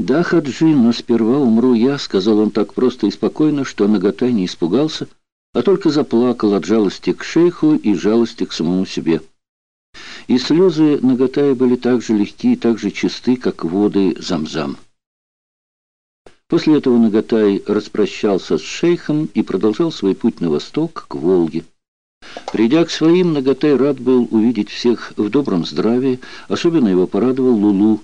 «Да, Хаджи, но сперва умру я», — сказал он так просто и спокойно, что Нагатай не испугался, а только заплакал от жалости к шейху и жалости к самому себе. И слезы Нагатая были так же легки и так же чисты, как воды Замзам. После этого Нагатай распрощался с шейхом и продолжал свой путь на восток, к Волге. Придя к своим, Нагатай рад был увидеть всех в добром здравии, особенно его порадовал Лулу,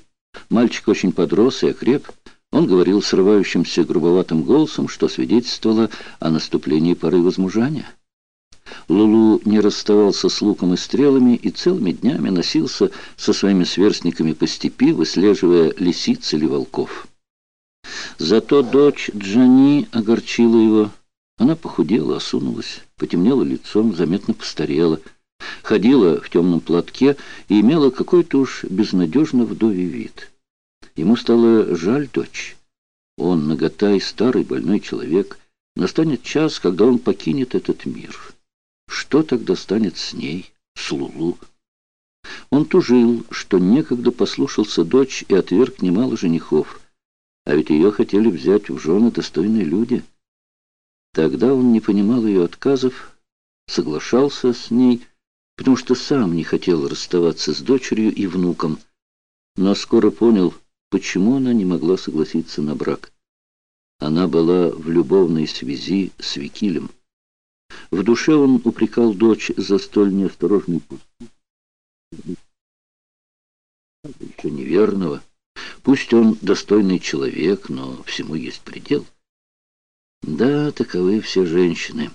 Мальчик очень подрос и окреп. Он говорил срывающимся грубоватым голосом, что свидетельствовало о наступлении поры возмужания. Лулу не расставался с луком и стрелами и целыми днями носился со своими сверстниками по степи, выслеживая лисиц или волков. Зато дочь Джани огорчила его. Она похудела, осунулась, потемнела лицом, заметно постарела, ходила в темном платке и имела какой-то уж безнадежно вдовий вид. Ему стало жаль дочь. Он, наготай, старый больной человек. Настанет час, когда он покинет этот мир. Что тогда станет с ней, с Лулу? Он тужил, что некогда послушался дочь и отверг немало женихов. А ведь ее хотели взять в жены достойные люди. Тогда он не понимал ее отказов, соглашался с ней, потому что сам не хотел расставаться с дочерью и внуком, но скоро понял, почему она не могла согласиться на брак. Она была в любовной связи с Викилем. В душе он упрекал дочь за столь неосторожный поступок. Еще неверного. Пусть он достойный человек, но всему есть предел. Да, таковы все женщины.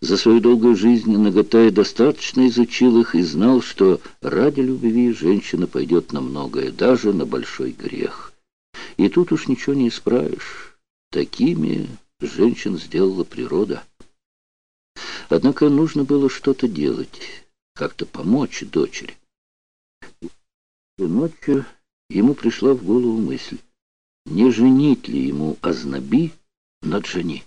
За свою долгую жизнь Наготай достаточно изучил их и знал, что ради любви женщина пойдет на многое, даже на большой грех. И тут уж ничего не исправишь. Такими женщин сделала природа. Однако нужно было что-то делать, как-то помочь дочери. И ночью ему пришла в голову мысль, не женить ли ему Азнаби на Джани.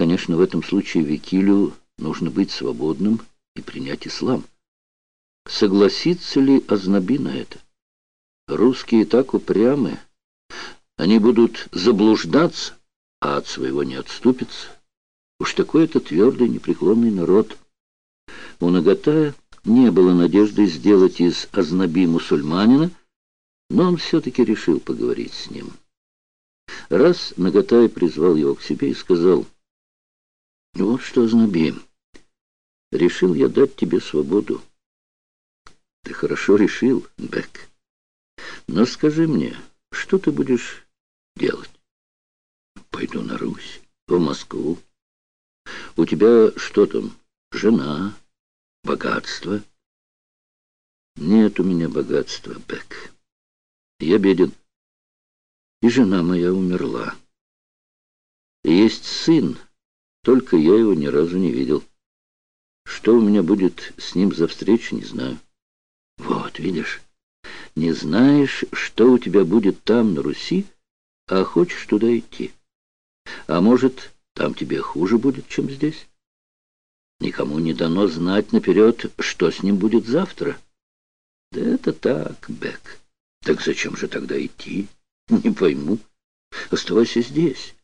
Конечно, в этом случае Викилю нужно быть свободным и принять ислам. Согласится ли Азнаби на это? Русские так упрямы. Они будут заблуждаться, а от своего не отступятся. Уж такой это твердый, непреклонный народ. У Нагатая не было надежды сделать из Азнаби мусульманина, но он все-таки решил поговорить с ним. Раз Нагатай призвал его к себе и сказал — вот что, Знаби, решил я дать тебе свободу. Ты хорошо решил, Бек. Но скажи мне, что ты будешь делать? Пойду на Русь, в Москву. У тебя что там, жена, богатство? Нет у меня богатства, Бек. Я беден. И жена моя умерла. Есть сын, только я его ни разу не видел. Что у меня будет с ним за встреча, не знаю. Вот, видишь, не знаешь, что у тебя будет там, на Руси, а хочешь туда идти. А может, там тебе хуже будет, чем здесь? Никому не дано знать наперед, что с ним будет завтра. Да это так, Бек. Так зачем же тогда идти? Не пойму. Оставайся здесь.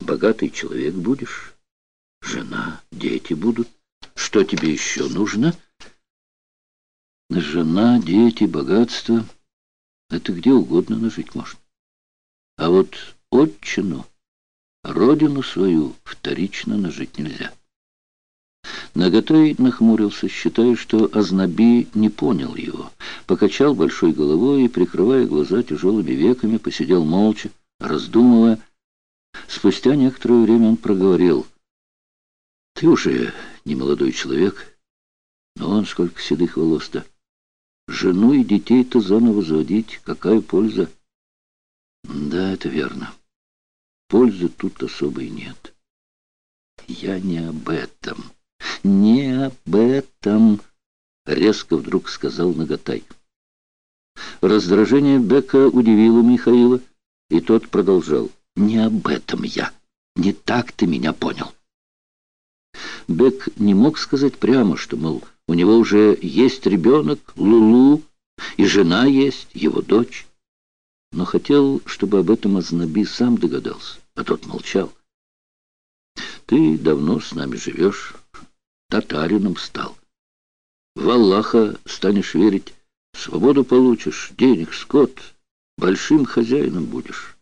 Богатый человек будешь. Жена, дети будут. Что тебе еще нужно? Жена, дети, богатство. Это где угодно нажить можно. А вот отчину, родину свою вторично нажить нельзя. Наготой нахмурился, считая, что Азнаби не понял его. Покачал большой головой и, прикрывая глаза тяжелыми веками, посидел молча, раздумывая. Спустя некоторое время он проговорил — ты уже не молодой человек, но он сколько седых волос-то. Жену и детей-то заново заводить, какая польза? Да, это верно. Пользы тут особой нет. Я не об этом. Не об этом, резко вдруг сказал Наготай. Раздражение Бека удивило Михаила, и тот продолжал. Не об этом я. Не так ты меня понял. Бек не мог сказать прямо, что, мол, у него уже есть ребенок, Лулу, и жена есть, его дочь. но хотел, чтобы об этом Азнаби сам догадался, а тот молчал. Ты давно с нами живешь, татарином стал. В Аллаха станешь верить, свободу получишь, денег, скот, большим хозяином будешь.